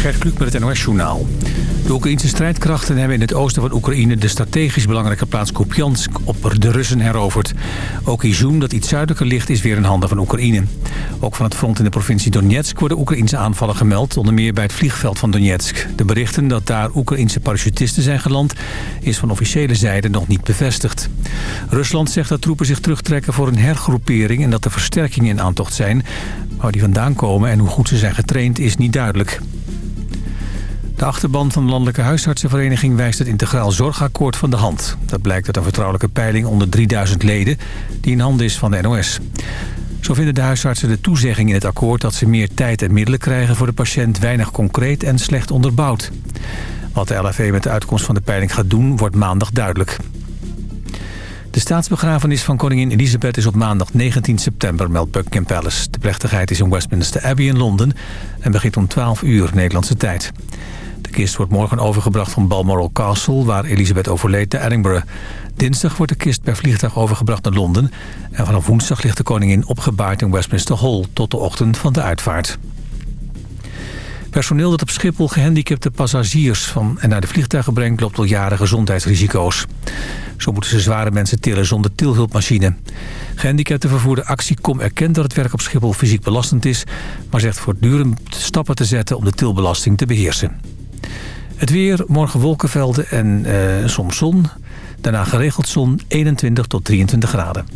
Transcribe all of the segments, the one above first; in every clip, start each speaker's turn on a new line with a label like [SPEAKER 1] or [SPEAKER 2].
[SPEAKER 1] Gert Kluk met het NOS-journaal. De Oekraïnse strijdkrachten hebben in het oosten van Oekraïne... de strategisch belangrijke plaats Kupiansk op de Russen heroverd. Ook Izum, dat iets zuidelijker ligt, is weer in handen van Oekraïne. Ook van het front in de provincie Donetsk worden Oekraïnse aanvallen gemeld... onder meer bij het vliegveld van Donetsk. De berichten dat daar Oekraïnse parachutisten zijn geland... is van officiële zijde nog niet bevestigd. Rusland zegt dat troepen zich terugtrekken voor een hergroepering... en dat er versterkingen in aantocht zijn... Waar die vandaan komen en hoe goed ze zijn getraind is niet duidelijk. De achterban van de Landelijke Huisartsenvereniging wijst het integraal zorgakkoord van de hand. Dat blijkt uit een vertrouwelijke peiling onder 3000 leden die in handen is van de NOS. Zo vinden de huisartsen de toezegging in het akkoord dat ze meer tijd en middelen krijgen voor de patiënt weinig concreet en slecht onderbouwd. Wat de LFV met de uitkomst van de peiling gaat doen wordt maandag duidelijk. De staatsbegrafenis van koningin Elizabeth is op maandag 19 september, meldt Buckingham Palace. De plechtigheid is in Westminster Abbey in Londen en begint om 12 uur Nederlandse tijd. De kist wordt morgen overgebracht van Balmoral Castle, waar Elizabeth overleed, naar Edinburgh. Dinsdag wordt de kist per vliegtuig overgebracht naar Londen. En vanaf woensdag ligt de koningin opgebaard in Westminster Hall tot de ochtend van de uitvaart. Personeel dat op Schiphol gehandicapte passagiers van en naar de vliegtuigen brengt... loopt al jaren gezondheidsrisico's. Zo moeten ze zware mensen tillen zonder tilhulpmachine. vervoerder Actiecom erkent dat het werk op Schiphol fysiek belastend is... maar zegt voortdurend stappen te zetten om de tilbelasting te beheersen. Het weer, morgen wolkenvelden en uh, soms zon. Daarna geregeld zon, 21 tot 23 graden.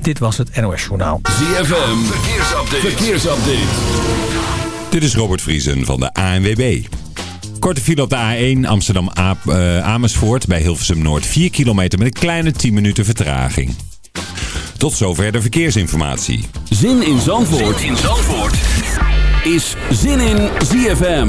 [SPEAKER 1] Dit was het NOS Journaal.
[SPEAKER 2] ZFM, verkeersupdate. verkeersupdate.
[SPEAKER 3] Dit is Robert Vriesen van de ANWB. Korte file op de A1 Amsterdam-Amersfoort eh, bij Hilversum Noord. 4 kilometer met een kleine 10 minuten vertraging. Tot zover de verkeersinformatie.
[SPEAKER 2] Zin in Zandvoort, zin in Zandvoort. is Zin in ZFM.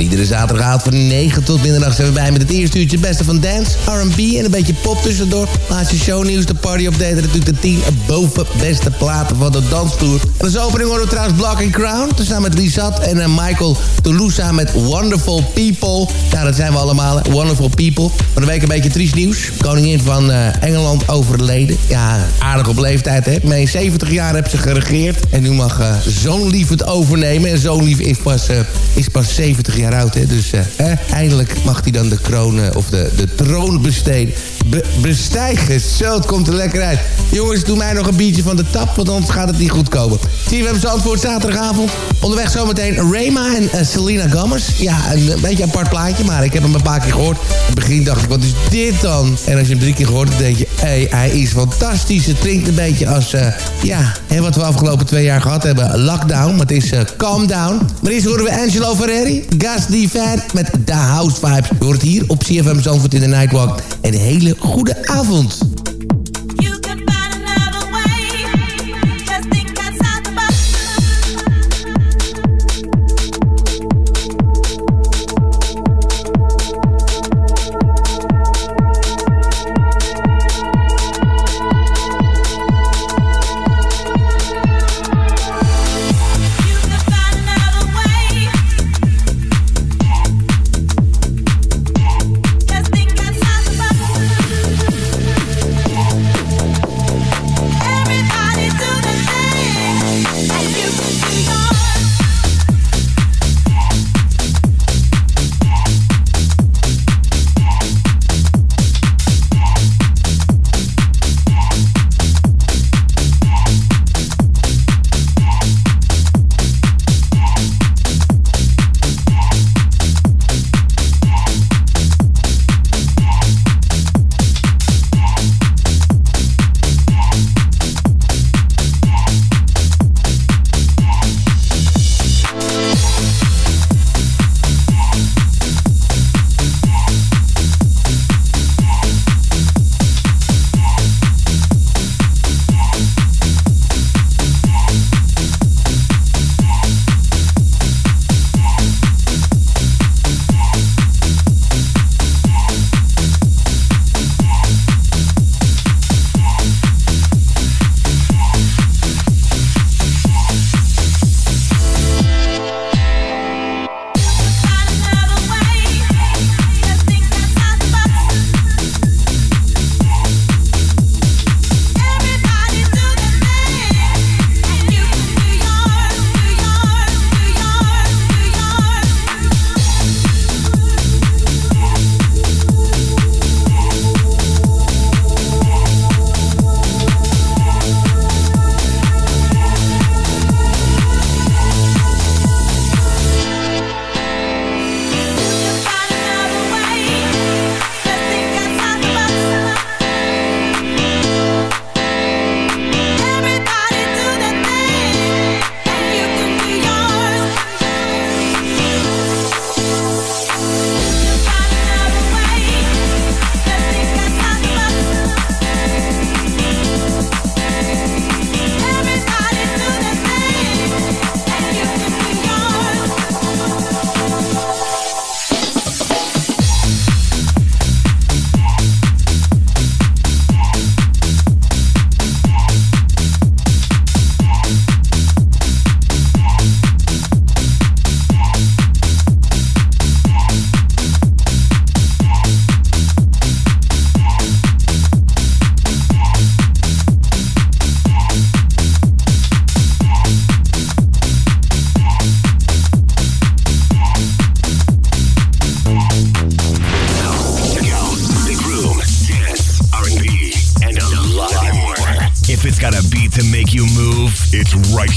[SPEAKER 4] Iedere zaterdagavond van 9 tot middernacht zijn we bij met het eerste uurtje beste van dance, R&B en een beetje pop tussendoor. Laatste shownieuws, de party update en natuurlijk de 10 boven beste platen van de dansvloer. En als opening horen we trouwens Black and Crown. Samen met Lisat en uh, Michael Toulouse met Wonderful People. Ja, dat zijn we allemaal, Wonderful People. Van de week een beetje triest nieuws. Koningin van uh, Engeland overleden. Ja, aardig op leeftijd, hè. Mee 70 jaar heeft ze geregeerd. En nu mag uh, zo'n lief het overnemen. En zo'n lief is pas, is pas 70 jaar hè. Dus eindelijk mag hij dan de kroon of de, de troon besteden. Be bestijgen. Zo, het komt er lekker uit. Jongens, doe mij nog een biertje van de tap, want anders gaat het niet goed komen. Zie we hebben antwoord zaterdagavond. Onderweg zometeen Rayma en uh, Selena Gomez. Ja, een, een, beetje apart plaatje, maar ik heb hem een paar keer gehoord. In het begin dacht ik, wat is dit dan? En als je hem drie keer gehoord hebt, denk je, hey, hij is fantastisch. Het klinkt een beetje als, uh, ja, hè, wat we afgelopen twee jaar gehad hebben. Lockdown, maar het is uh, Calm Down. Maar eerst horen we Angelo Ferreri, Gas Fan met The House Vibes. Je hoort hier op CFM Zandvoort in de Nightwalk. En een hele goede avond.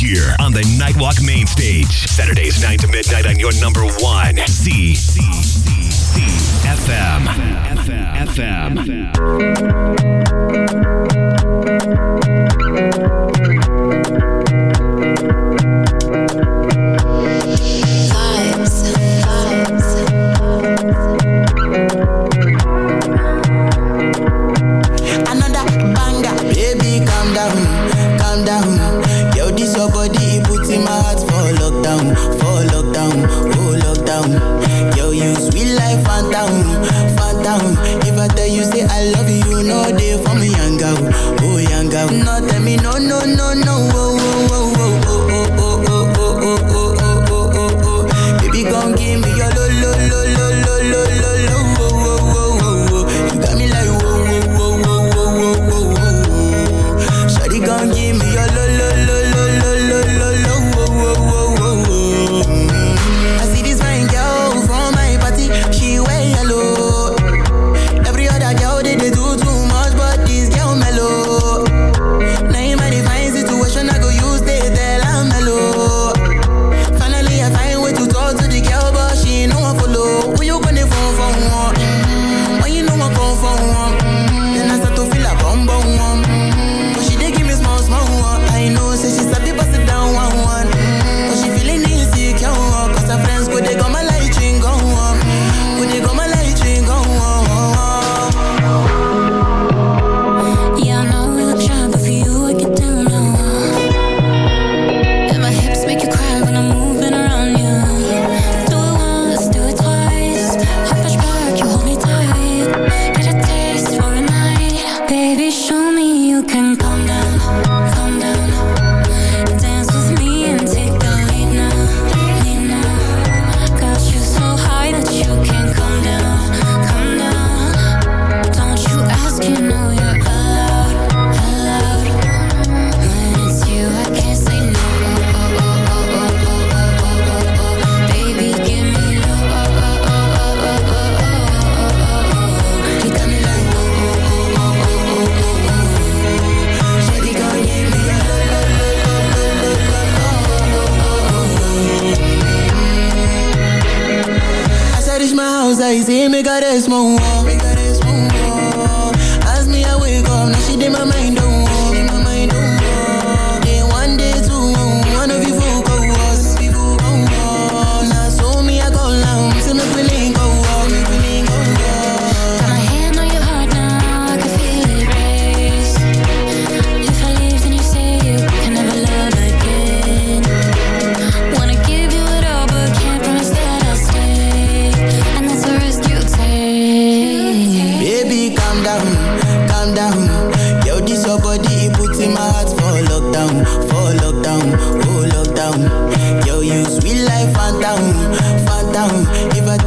[SPEAKER 2] here on the Nightwalk main stage, Saturdays 9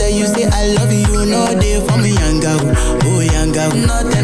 [SPEAKER 5] Tell you say I love you, no day for me, young girl. Oh, young girl.
[SPEAKER 6] Nothing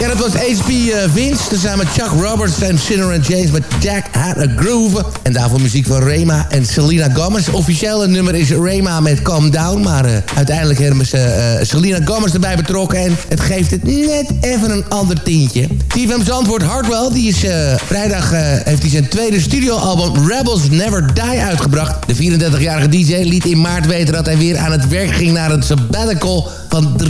[SPEAKER 4] Ja, dat was HP uh, Vince. Tezamen met Chuck Roberts en Sinner and James met Jack Had a Groove. En daarvoor muziek van Rema en Selena Gomez. Officiële nummer is Rema met Calm Down. Maar uh, uiteindelijk hebben ze uh, Selena Gomez erbij betrokken. En het geeft het net even een ander tientje. TVM Zandvoort Hardwell. Die is vrijdag heeft hij zijn tweede studioalbum Rebels Never Die uitgebracht. De 34-jarige DJ liet in maart weten dat hij weer aan het werk ging naar een sabbatical van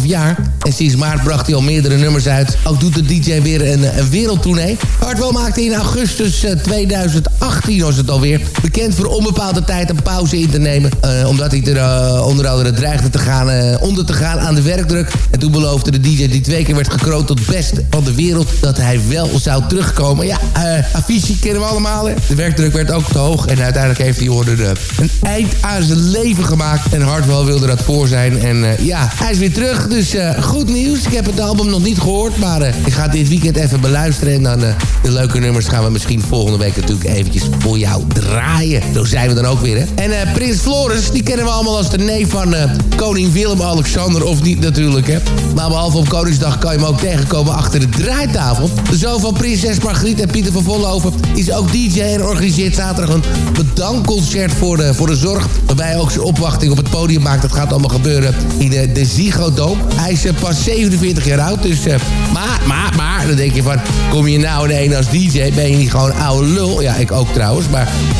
[SPEAKER 4] 3,5 jaar. En sinds maart bracht hij al meerdere nummers uit. Ook doet de DJ weer een, een wereldtournee. Hardwell maakte in augustus 2018 was het alweer... bekend voor onbepaalde tijd een pauze in te nemen. Uh, omdat hij er uh, onder andere dreigde te gaan, uh, onder te gaan aan de werkdruk. En toen beloofde de DJ die twee keer werd gekroond tot beste van de wereld... dat hij wel zou terugkomen. Ja, Avicii kennen we allemaal. Hè? De werkdruk werd ook te hoog. En uiteindelijk heeft hij hoorde, een eind aan zijn leven gemaakt. En Hardwell wilde dat voor zijn. En ja, hij is weer terug. Dus goed nieuws. Ik heb het album nog niet gehoord. Maar ik ga dit weekend even beluisteren. En dan de leuke nummers gaan we misschien volgende week natuurlijk eventjes voor jou draaien. Zo zijn we dan ook weer. En uh, Prins Floris, die kennen we allemaal als de neef van koning Willem-Alexander. Of niet natuurlijk, hè. Maar behalve op Koningsdag kan je hem ook tegenkomen achter de draaitafel. De zoon van prinses Margriet en Pieter van Vollenhoven is ook DJ en organiseert zaterdag een bedankconcert voor de, voor de zorg. Waarbij hij ook zijn opwachting op het podium maakt. Dat gaat allemaal gebeuren in de, de Dome. Hij is pas 47 jaar oud, dus... maar, maar, maar, dan denk je van... Kom je nou in een als DJ, ben je niet gewoon oude lul? Ja, ik ook trouwens, maar uh,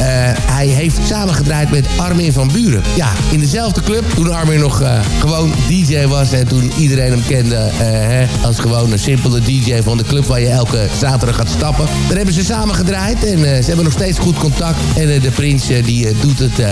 [SPEAKER 4] hij heeft samengedraaid met Armin van Buren. Ja, in dezelfde club, toen Armin nog uh, gewoon DJ was... en toen iedereen hem kende hè, als gewoon een simpele DJ van de club... waar je elke zaterdag gaat stappen. Daar hebben ze samen gedraaid en ze hebben nog steeds goed contact. En de prins die doet het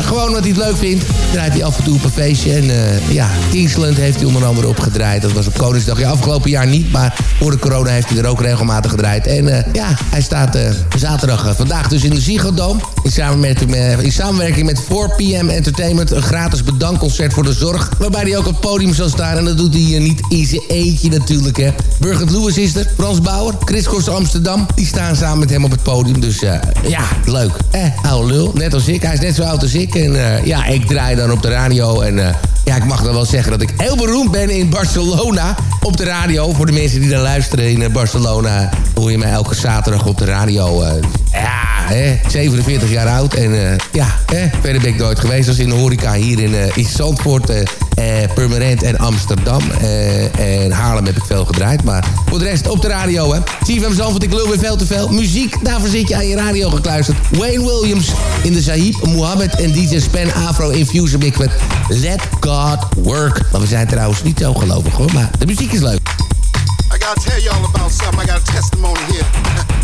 [SPEAKER 4] gewoon wat hij het leuk vindt. Draait hij af en toe op een feestje. En ja, Kingsland heeft hij onder andere opgedraaid. Dat was op Koningsdag. Afgelopen jaar niet, maar voor de corona heeft hij er ook regelmatig gedraaid. En ja, hij staat zaterdag vandaag dus in de Ziggo Dome. In, samenwerking met, in samenwerking met 4PM Entertainment. Een gratis bedankconcert voor de zorg. Waarbij hij ook op het podium zal staan. En dat doet hij niet in zijn eentje natuurlijk. Hè. Burgert Lewis is er. Frans Bauer. Chris Kors Amsterdam. Die staan samen met hem op het podium. Dus ja, leuk. Eh, oude lul. Net als ik. Hij is net zo oud als ik. En ja, ik draai dan op de radio. En ja, ik mag dan wel zeggen dat ik heel beroemd ben in Barcelona. Op de radio. Voor de mensen die dan luisteren in Barcelona. Hoor je mij elke zaterdag op de radio. Ja, hè, 47 jaar oud. En uh, ja, hè, verder ben ik nooit geweest als in de horeca hier in, uh, in Zandvoort, uh, Purmerend en Amsterdam. en Haarlem heb ik veel gedraaid. Maar voor de rest op de radio, hè. CFM Zandvoort, ik lul weer veel te veel. Muziek, daarvoor zit je aan je radio gekluisterd. Wayne Williams in de Sahib, Mohammed en DJ Span Afro Infuser Big met Let God Work. Maar we zijn trouwens niet zo gelovig, hoor. Maar de muziek is leuk.
[SPEAKER 6] I gotta tell y'all about something. I got a testimony here.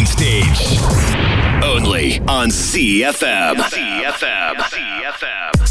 [SPEAKER 6] Main Stage. Only on CFM. CFM. CFM.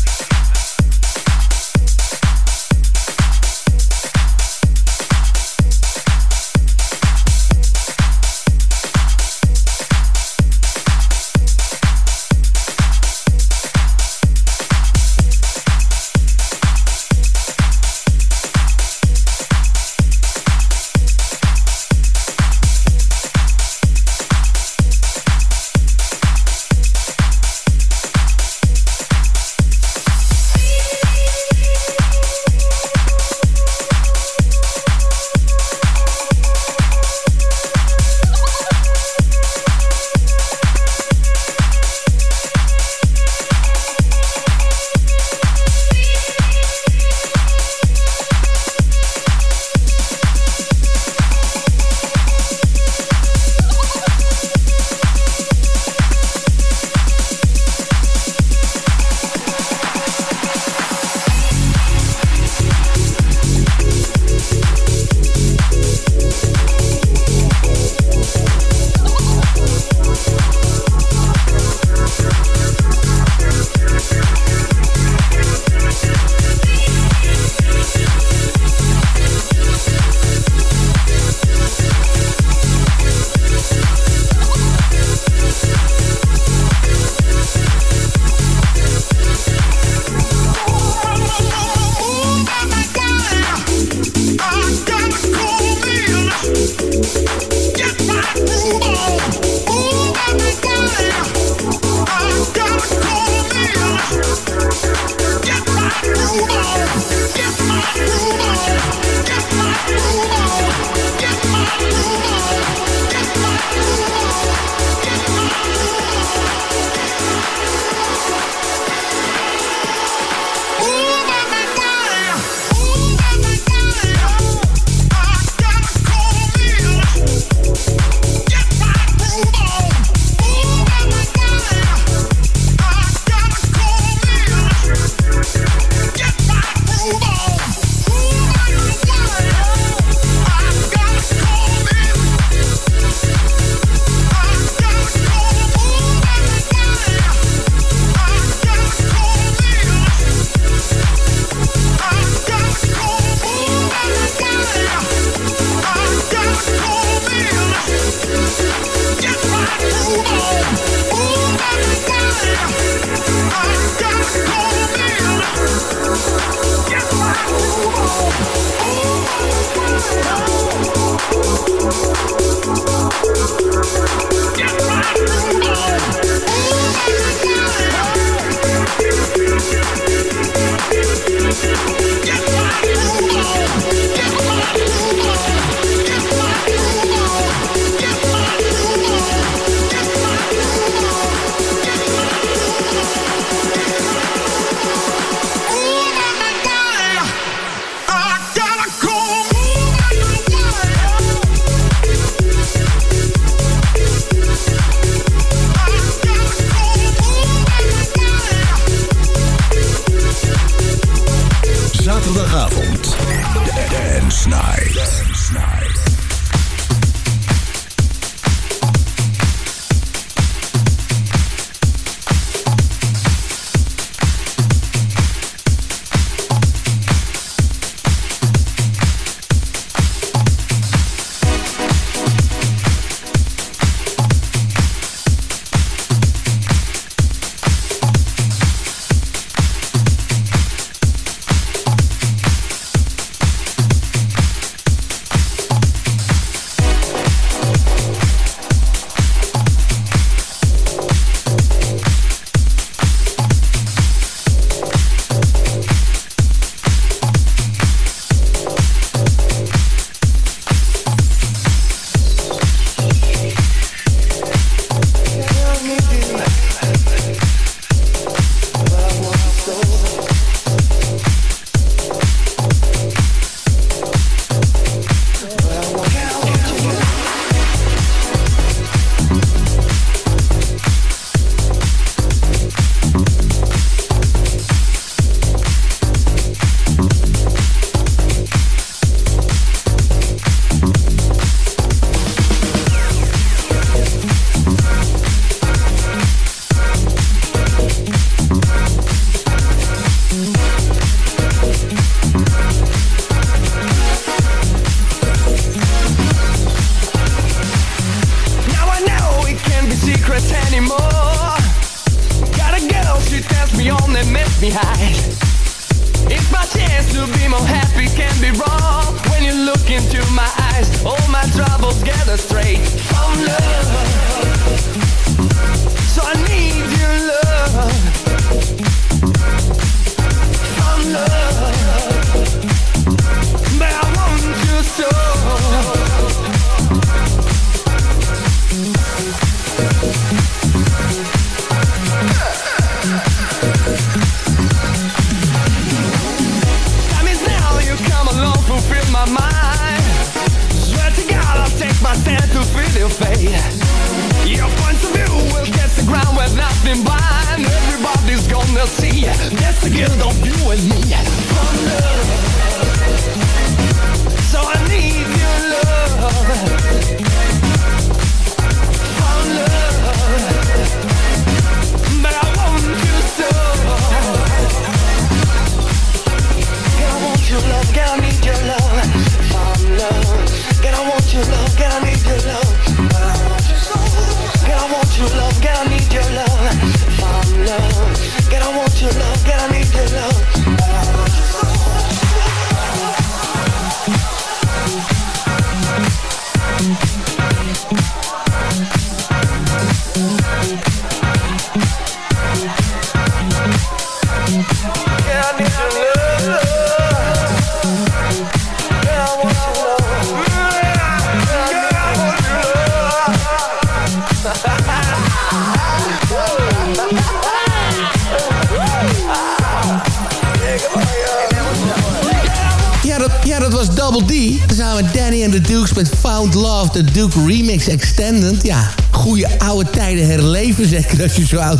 [SPEAKER 7] I'm Thank you.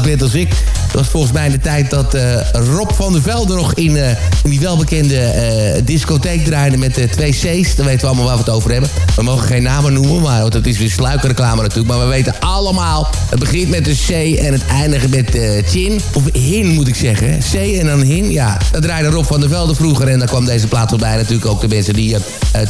[SPEAKER 4] Bent als ik. Volgens mij de tijd dat eh, Rob van der Velde nog in, eh, in die welbekende eh, discotheek draaide met de twee C's. Dan weten we allemaal waar we het over hebben. We mogen geen namen noemen, maar, het is weer sluikreclame natuurlijk. Maar we weten allemaal, het begint met een C en het eindigt met Chin. Of Hin moet ik zeggen. C en dan Hin, ja. Dat draaide Rob van der Velde vroeger en daar kwam deze plaat voorbij. Natuurlijk ook de mensen die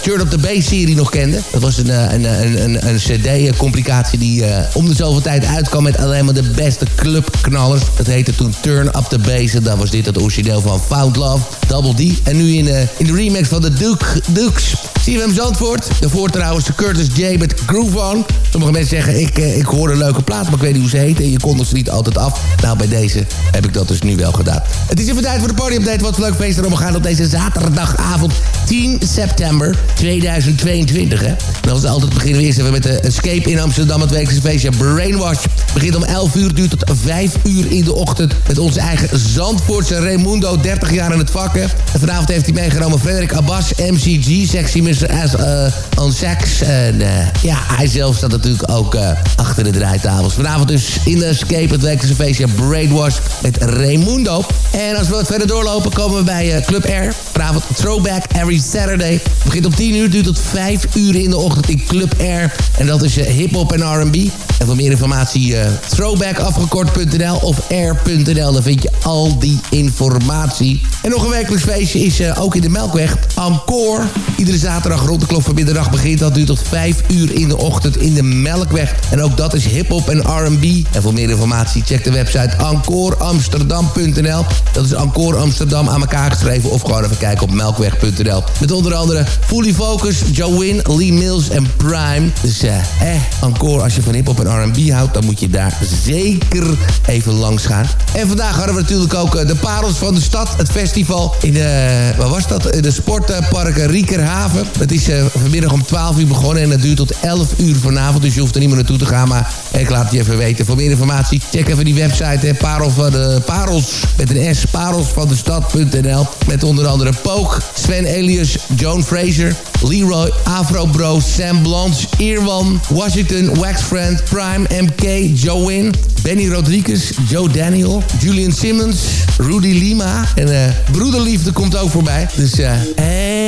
[SPEAKER 4] Turn Up The Bass-serie nog kenden. Dat was een, een, een, een, een cd-complicatie die om de zoveel tijd uitkwam met alleen maar de beste clubknallers. Dat heette toen Turn Up The Bass. En dan was dit het origineel van Found Love, Double D. En nu in, eh, in de remix van de Duke, Dukes. CFM Zandvoort. Daarvoor trouwens de Curtis J met Groove On. Sommige mensen zeggen, ik, eh, ik hoor een leuke plaat, maar ik weet niet hoe ze heet. En je kon ze niet altijd af. Nou, bij deze heb ik dat dus nu wel gedaan. Het is even tijd voor de party-update. Wat een leuk feest erom gaan op deze zaterdagavond 10 september 2022. Hè? En als het altijd beginnen we eerst even met de Escape in Amsterdam. Het wekelijkse feestje Brainwash. Begint om 11 uur, duurt tot 5 uur in de ochtend. Met onze eigen Zandvoortse Raimundo, 30 jaar in het vak. Vanavond heeft hij meegenomen Frederik Abbas, MCG, Sexy Mr. S eh, on Sax. En eh, ja, hij zelf staat natuurlijk ook eh, achter de draaitafels. Vanavond dus in de Escape, het wekelijkse feestje Brainwash met Raimundo. En als we wat verder doorlopen, komen we bij eh, Club Air. Vanavond Throwback Every Saturday. Begint om 10 uur, duurt tot 5 uur in de ochtend in Club Air. En dat is eh, hip-hop en RB. En voor meer informatie eh throwbackafgekort.nl of air.nl. Daar vind je al die informatie. En nog een wekelijks feestje is eh, ook in de Melkweg. Encore. Iedere zaterdag rond de klok van middernacht begint. Dat duurt tot 5 uur in de ochtend in de Melkweg. En ook dat is hip-hop en R&B. En voor meer informatie check de website encoreamsterdam.nl. Dat is Encore Amsterdam aan elkaar geschreven. Of gewoon even kijken op melkweg.nl. Met onder andere Fully Focus, Joe Win, Lee Mills en Prime. Dus eh, eh, Encore, als je van hip-hop en R&B houdt, dan moet je daar zeker even langs gaan. En vandaag hadden we natuurlijk ook eh, de Parels van de Stad. Het festival in de, waar was dat? De sportpark Riekerhaven. Het is eh, vanmiddag om 12 uur begonnen en het duurt tot 11 uur vanavond. Dus je hoeft er niet meer naartoe te gaan, maar ik laat het je even weten. Voor meer informatie, check even die website. Hè, Parel van de Parels met een S, parelsvandestad.nl. Met onder andere Pook, Sven Elias, Joan Fraser, Leroy, Afro Bro, Sam Blans, Irwan, Washington, Waxfriend, Prime, MK, Joe Benny Rodriguez, Joe Daniel, Julian Simmons, Rudy Lima en eh Broederliefde komt ook voorbij. Dus eh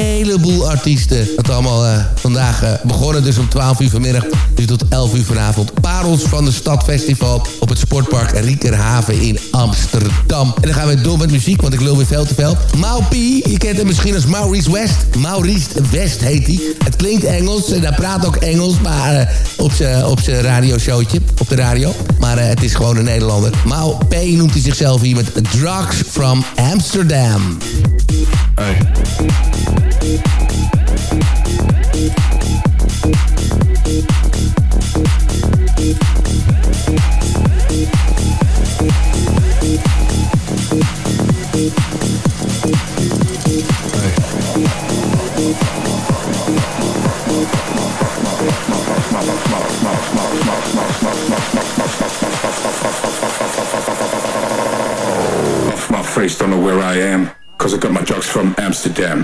[SPEAKER 4] heleboel artiesten. Dat allemaal eh, vandaag eh, begonnen dus om 12 uur vanmiddag. Dus tot 11 uur vanavond. Parels van de Stad Festival op het sportpark Riekerhaven in Amsterdam. En dan gaan we door met muziek, want ik lul weer veel te veel. Mau P, je kent hem misschien als Maurice West. Maurice West heet hij. Het klinkt Engels en hij praat ook Engels, maar eh, op zijn op radioshowtje, op de radio. Maar het is gewoon een Nederlander. Mau P noemt hij zichzelf hier met Drugs from Amsterdam.
[SPEAKER 8] Off my face, don't know where I am. Cause I got my drugs from Amsterdam.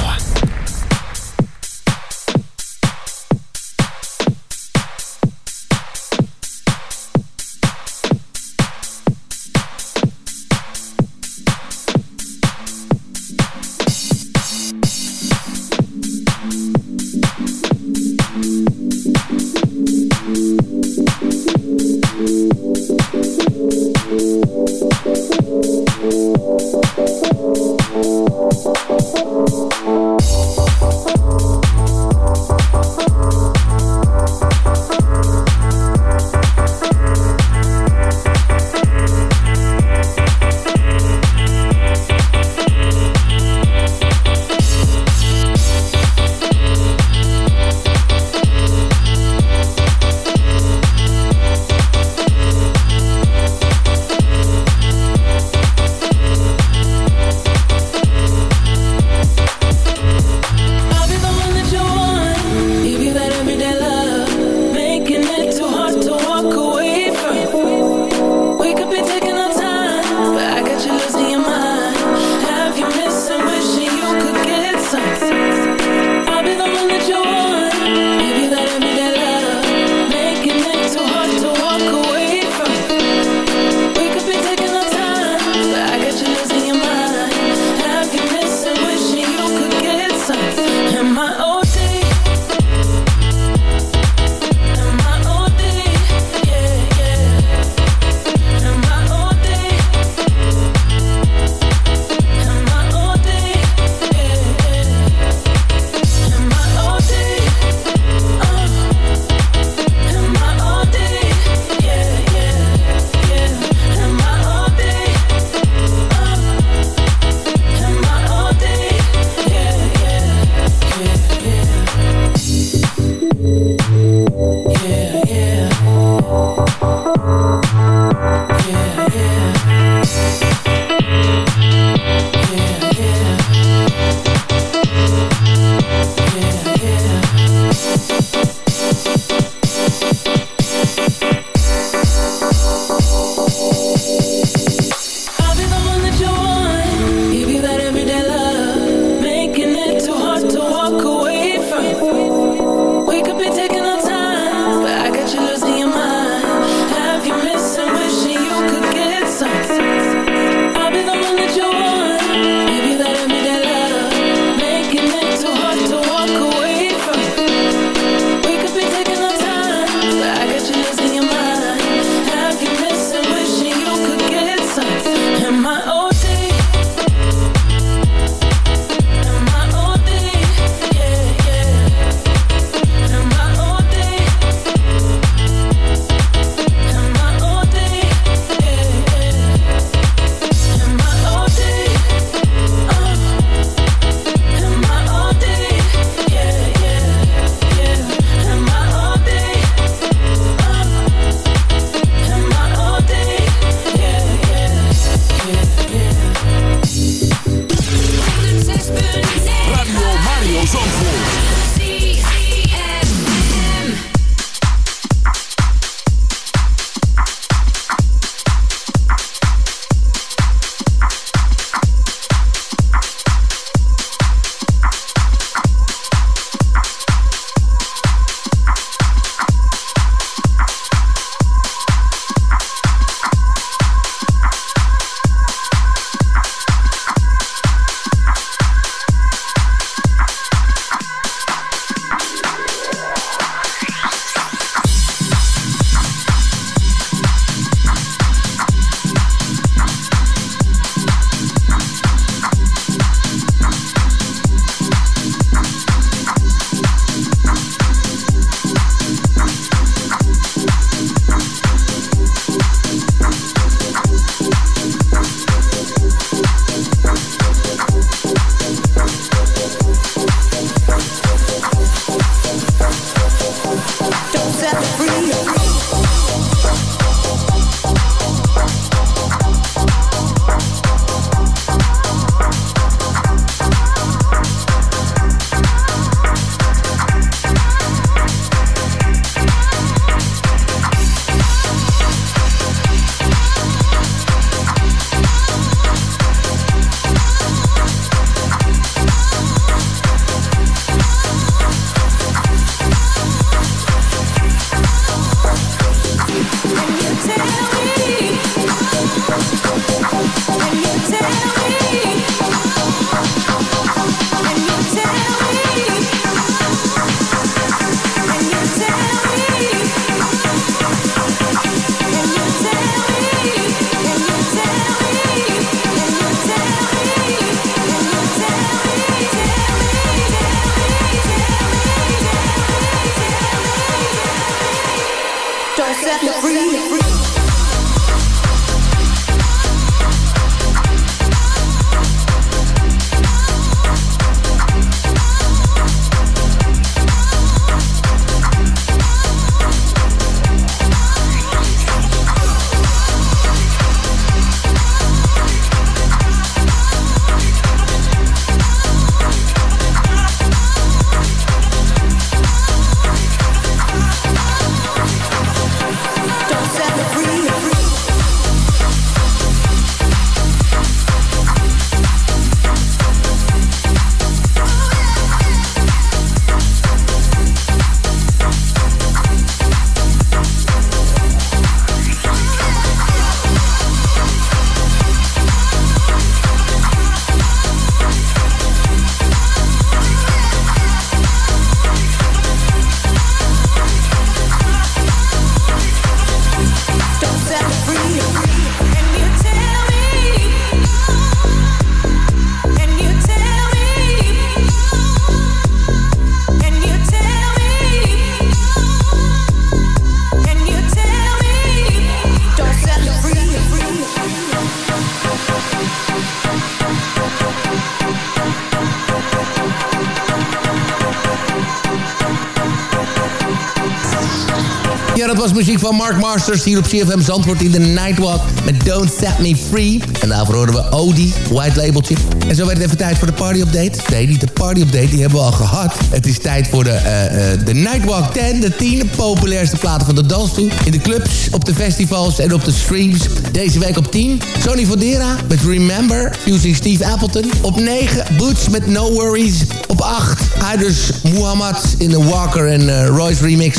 [SPEAKER 4] Muziek van Mark Masters hier op CFM Zandvoort in de Nightwalk met Don't Set Me Free. En daarvoor horen we Odie, white labeltje. En zo werd het even tijd voor de party update. Nee, niet de party update, die hebben we al gehad. Het is tijd voor de, eh, eh, de Nightwalk 10, de 10 populairste platen van de dansstoel. In de clubs, op de festivals en op de streams. Deze week op 10, Sony Fodera met Remember, using Steve Appleton. Op 9, Boots met No Worries. Op 8, Idris Muhammad in de Walker en eh, Royce remix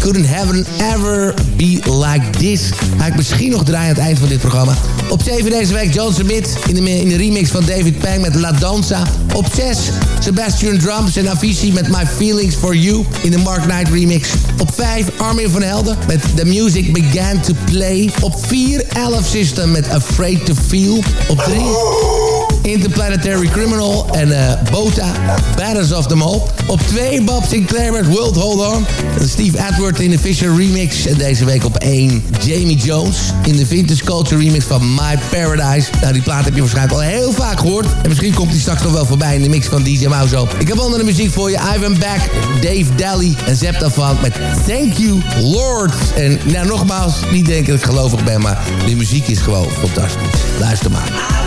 [SPEAKER 4] Couldn't Heaven Ever Be Like This. Ga ik misschien nog draaien aan het eind van dit programma. Op 7 deze week John Smith in de, in remix van David Pang met La Danza. Op 6 Sebastian Drums en Avicii met My Feelings For You in de Mark Knight remix. Op 5 Armin van Helden met The Music Began To Play. Op 4 Elf System met Afraid To Feel. Op 3... Interplanetary Criminal en uh, Bota, Badass of them All. Op 2 Bob Sinclair World Hold On. Steve Edward in de Fisher remix. En deze week op 1 Jamie Jones in de Vintage Culture remix van My Paradise. Nou, die plaat heb je waarschijnlijk al heel vaak gehoord. En misschien komt die straks nog wel voorbij in de mix van DJ Mauzo. Ik heb andere muziek voor je. Ivan Back, Dave Daly en Zep daarvan met Thank You Lord. En nou, nogmaals, niet denken dat ik gelovig ben, maar die muziek is gewoon fantastisch. Luister maar.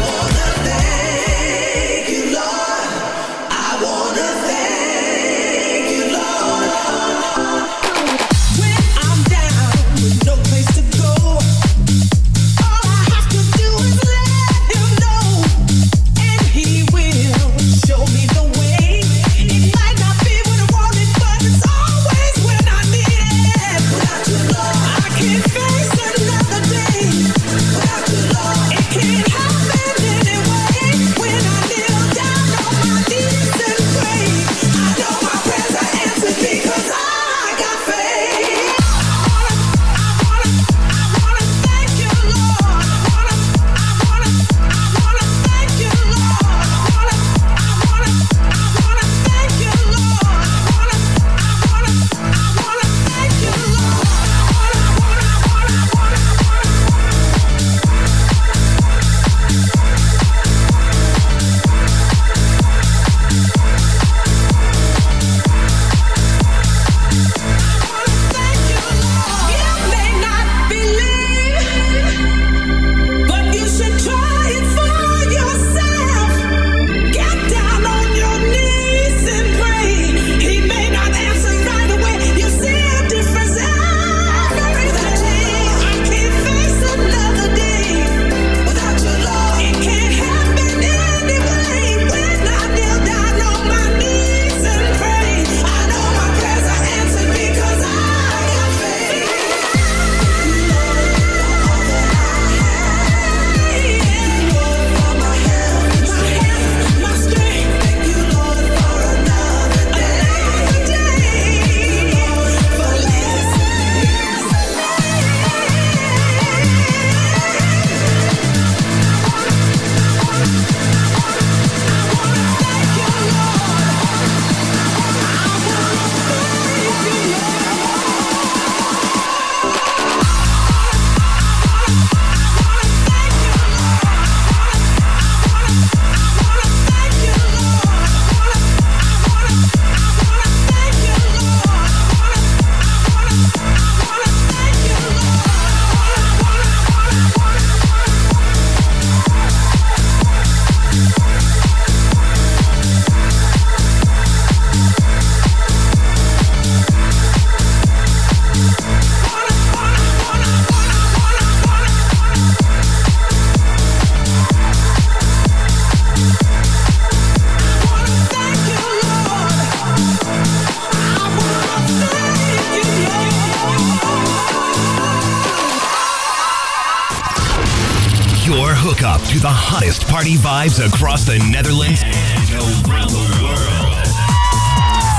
[SPEAKER 9] Party vibes across the Netherlands and around the world.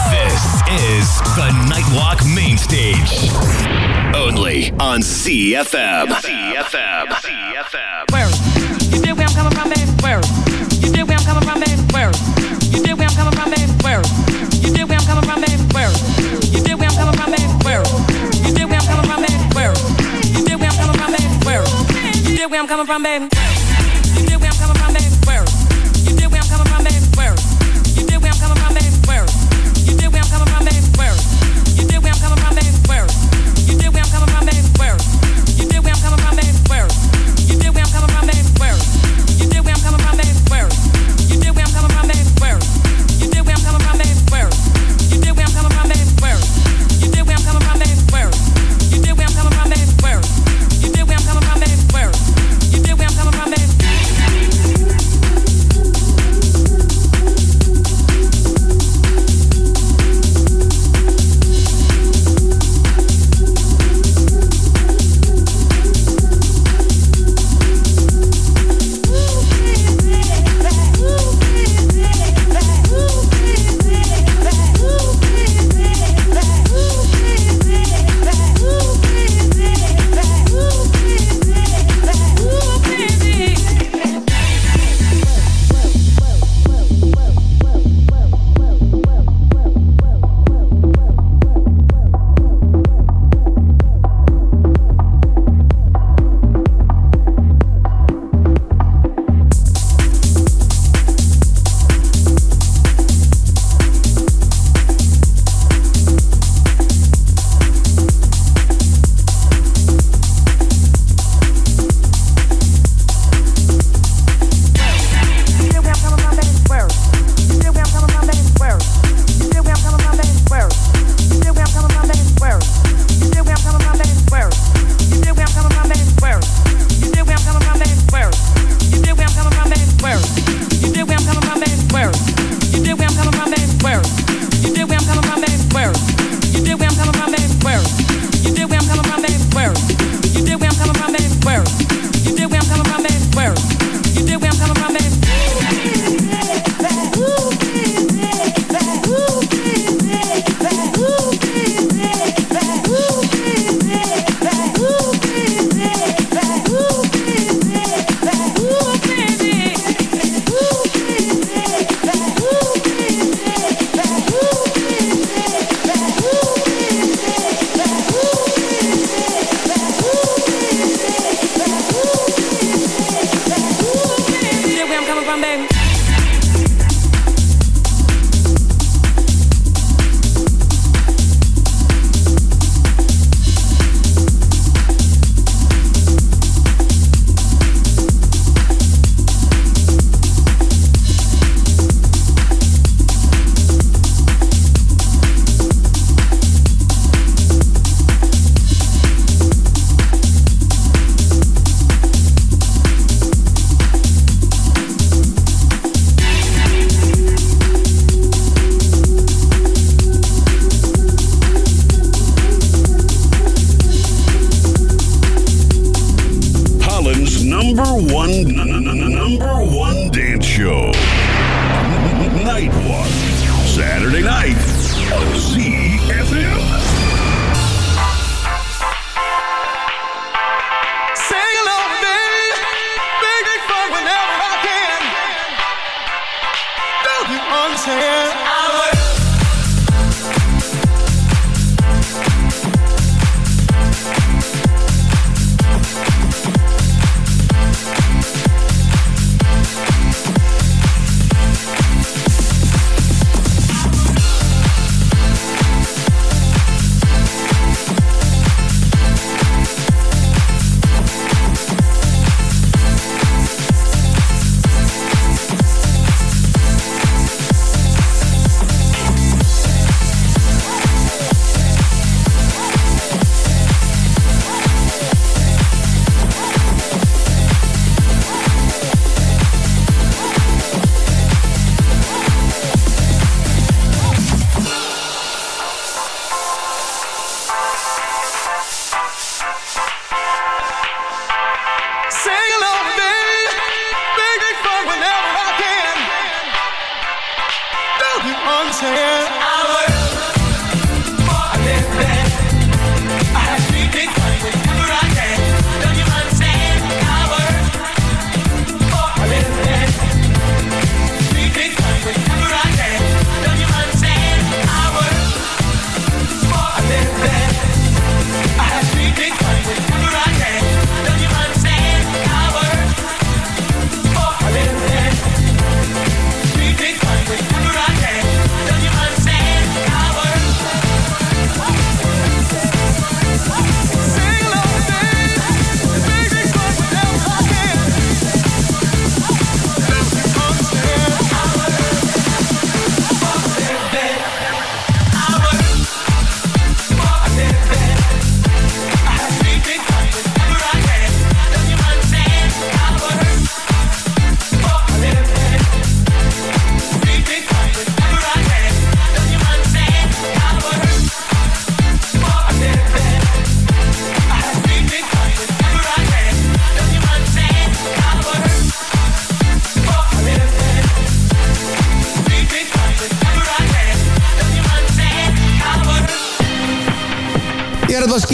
[SPEAKER 9] This is the Nightwalk Main Stage. Only on CFM. CFM. CFM.
[SPEAKER 10] Where? You dig where I'm coming from, baby? Where? You dig where I'm coming from, baby? Where? You dig where I'm coming from, baby? Where? You dig where I'm coming from, baby? Where? You dig where I'm coming from, baby? Where? You dig where I'm coming from, baby? Where? You dig where I'm coming from, baby? Where? You dig where I'm coming from, baby?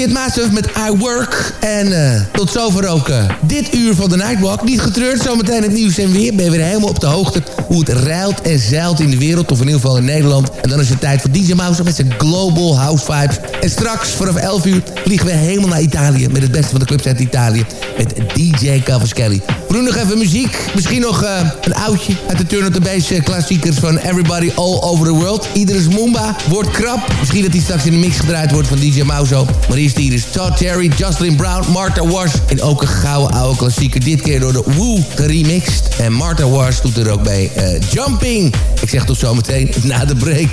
[SPEAKER 4] Kid Massive met I Work. En eh, tot zover ook eh, dit uur van de Nightwalk. Niet getreurd, zometeen het nieuws en weer. Ben je weer helemaal op de hoogte hoe het ruilt en zeilt in de wereld. Of in ieder geval in Nederland. En dan is het tijd voor DJ Mouse met zijn Global House Vibes. En straks vanaf 11 uur vliegen we helemaal naar Italië. Met het beste van de clubs uit Italië. Met DJ Cavaschelli. We doen nog even muziek. Misschien nog eh, een oudje uit de Turn of the Bass eh, klassiekers van Everybody All Over the World. Iedereen's Moomba wordt krap. Misschien dat hij straks in de mix gedraaid wordt van DJ Mauzo. Maar eerst hier is Todd Terry, Jocelyn Brown, Martha Wash. En ook een gouden oude klassieker. Dit keer door de Woo geremixed. En Martha Wash doet er ook bij eh, Jumping. Ik zeg tot zometeen na de break.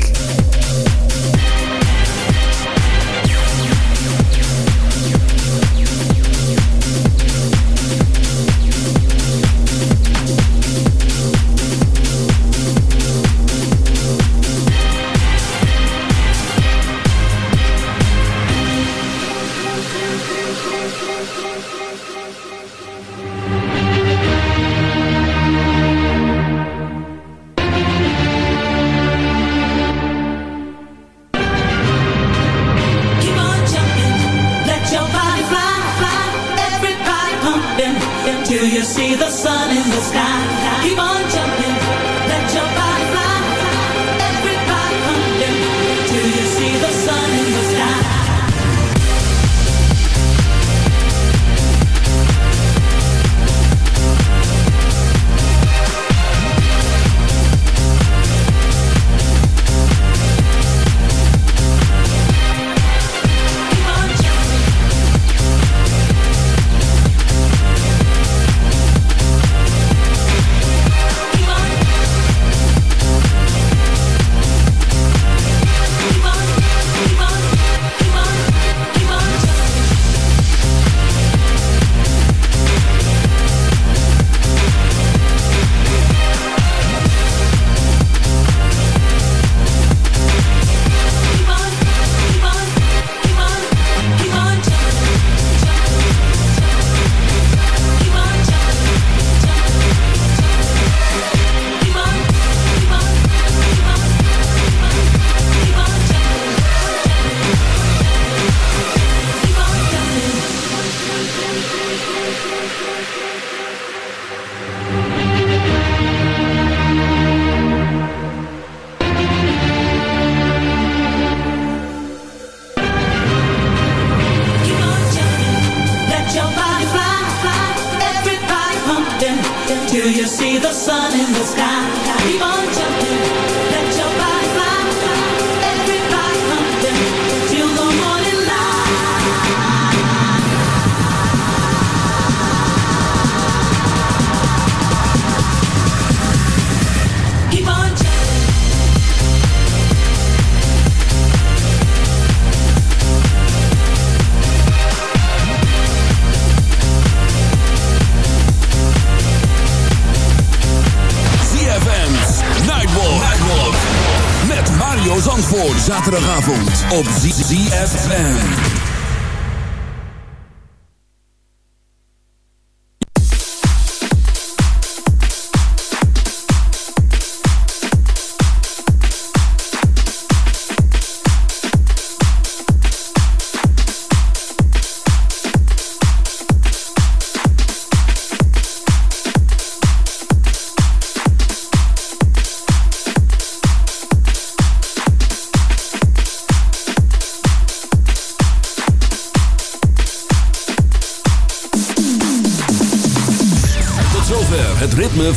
[SPEAKER 2] Zaterdagavond op ZFM.